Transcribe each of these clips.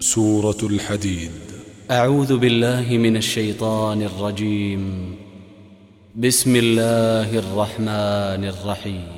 سورة الحديد. أعوذ بالله من الشيطان الرجيم. بسم الله الرحمن الرحيم.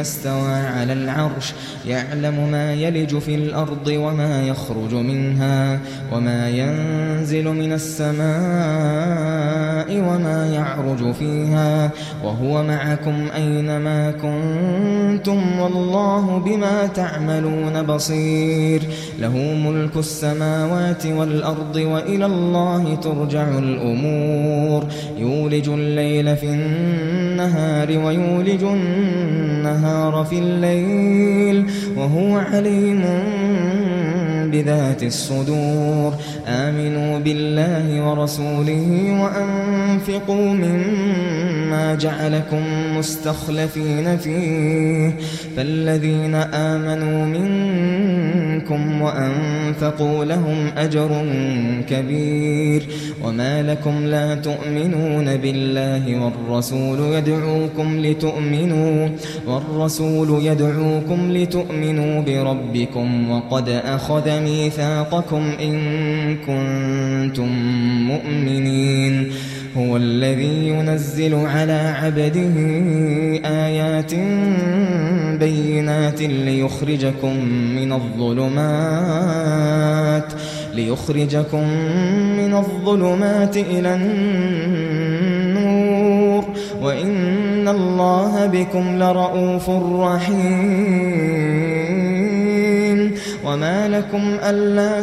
استوى على العرش يعلم ما يلج في الأرض وما يخرج منها وما ينزل من السماء وما يعرج فيها. وهو معكم أينما كنتم والله بما تعملون بصير. له ملك السماوات والأرض وإلى الله ترجع الأمور. يولج الليل في النهار ويولج النهار في الليل وهو عليم بذات الصدور. آمنوا بالله ورسوله وأنفقوا مما جعلكم مستخلفين فيه. فالذين آمنوا منكم وأنفقوا لهم أجر كبير وما لكم لا تؤمنون بالله والرسول يدعوكم لتؤمنوا والرسول يدعوكم لتؤمنوا بربكم وقد أخذ ميثاقكم إن كنتم مؤمنين هو الذي ينزل على عبده آيات بينات ليخرجكم من الظلمات ليخرجكم من الظلمات إلى النور. وإن الله بكم لرؤوف رحيم. وما لكم ألا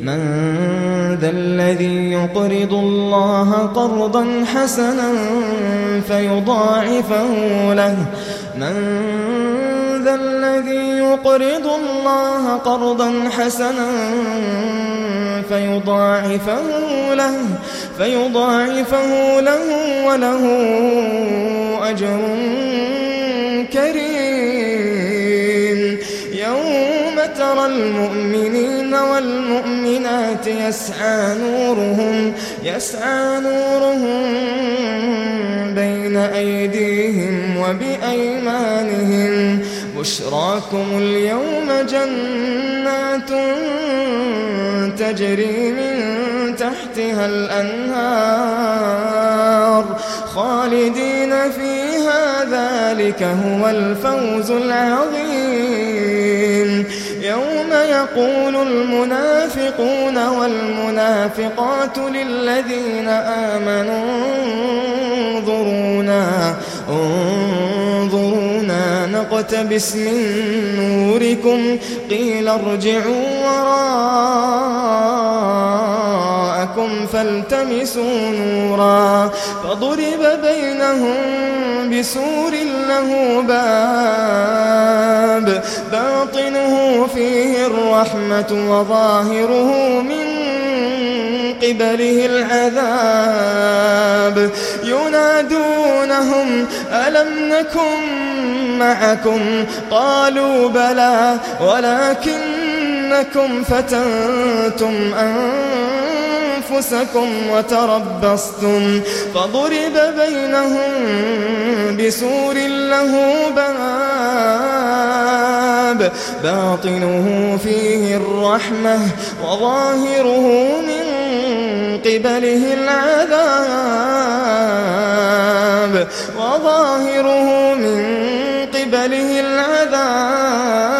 من ذا الذي يقرض الله قرضا حسنا فيضاعفه له. من ذا الذي يقرض الله قرضا حسنا فيضاعفه له. فيضاعفه له وله أجر كريم. يوم ترى المؤمنين والمؤمنات يسعى نورهم يسعى نورهم بين أيديهم وبأيمانهم. بشراكم اليوم جنات تجري من تحتها الأنهار. خالدين فيها ذلك هو الفوز العظيم. يوم يقول المنافقون والمنافقات للذين آمنوا انظرونا انظرونا نقتبس من نوركم قيل ارجعوا وراءكم فالتمسوا نورا فضرب بينهم بسور له باب باطنه فيه الرحمة وظاهره من قبله العذاب ينادونهم ألم نكن معكم؟ قالوا بلى ولكنكم فتنتم أنفسكم. وتربصتم فضرب بينهم بسور له باب باطنه فيه الرحمة وظاهره من قبله العذاب وظاهره من قبله العذاب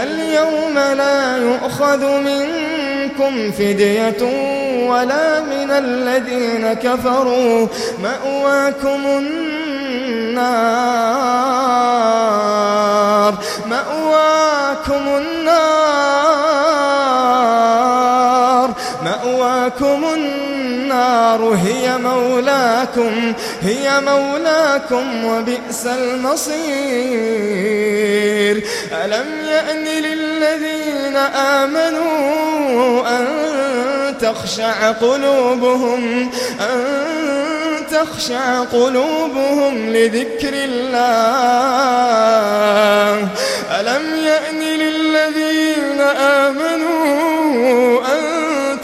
فاليوم لا يؤخذ منكم فدية ولا من الذين كفروا. مأواكم النار. مأواكم النار. مأواكم النار. هي مولاكم هي مولاكم وبئس المصير. ألم يأن للذين آمنوا أن تخشع قلوبهم أن تخشع قلوبهم لذكر الله. ألم يأن للذين آمنوا أن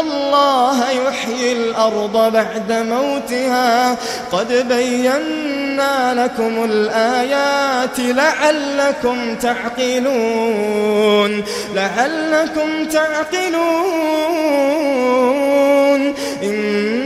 الله يحيي الأرض بعد موتها. قد بينا لكم الآيات لعلكم تعقلون. لعلكم تعقلون. إن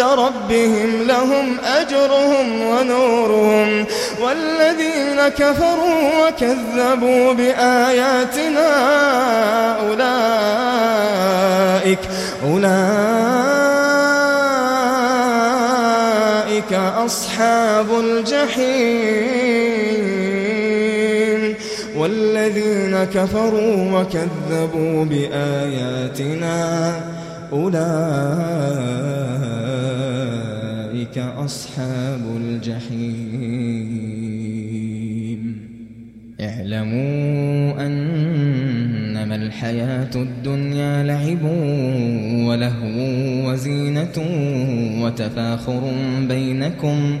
ربهم لهم أجرهم ونورهم والذين كفروا وكذبوا بآياتنا أولئك أولئك أصحاب الجحيم والذين كفروا وكذبوا بآياتنا أولئك أصحاب الجحيم. اعلموا أنما الحياة الدنيا لعب ولهو وزينة وتفاخر بينكم وتفاخر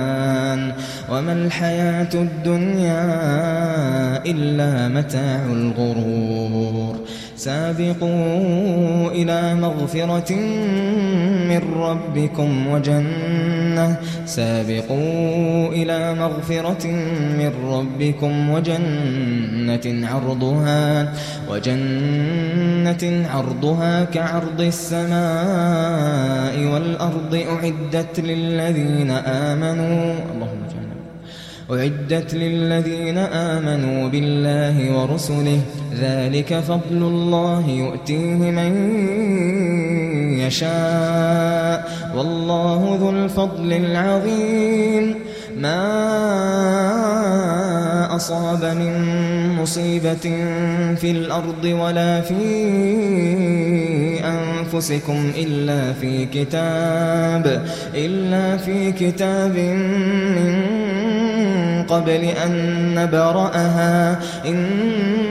الرحمن وما الحياة الدنيا إلا متاع الغرور. سابقوا إلى مغفرة من ربكم وجنة. سابقوا إلى مغفرة من ربكم وجنة عرضها وجنة عرضها كعرض السماء والأرض أعدت للذين آمنوا. اللهم جعلنا أعدت للذين آمنوا بالله ورسله ذلك فضل الله يؤتيه من يشاء والله ذو الفضل العظيم. ما أصاب من مصيبة في الأرض ولا في أنفسكم إلا في كتاب إلا في كتاب من قبل أن نبرأها. إن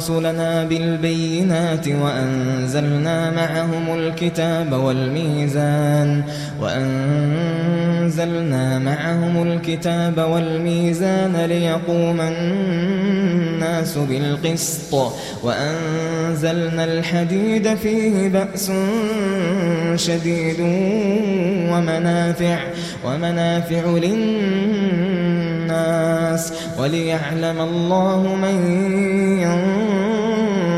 رسلنا بالبينات وأنزلنا معهم الكتاب والميزان وأنزلنا معهم الكتاب والميزان ليقوم الناس بالقسط وأنزلنا الحديد فيه بأس شديد ومنافع ومنافع للناس وليعلم الله من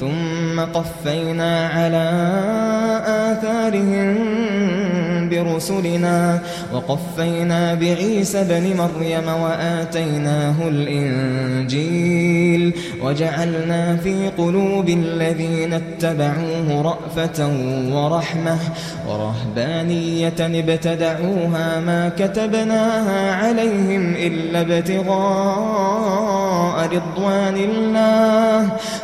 ثم قفينا على آثارهم برسلنا وقفينا بعيسى بن مريم وآتيناه الإنجيل وجعلنا في قلوب الذين اتبعوه رأفة ورحمة ورهبانية ابتدعوها ما كتبناها عليهم إلا ابتغاء رضوان الله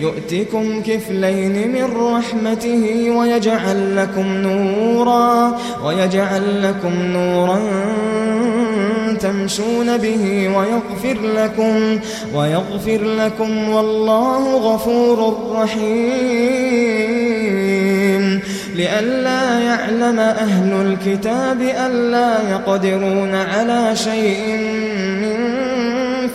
يؤتكم كفلين من رحمته ويجعل لكم نورا ويجعل لكم نورا تمشون به ويغفر لكم ويغفر لكم والله غفور رحيم. لئلا يعلم أهل الكتاب ألا يقدرون على شيء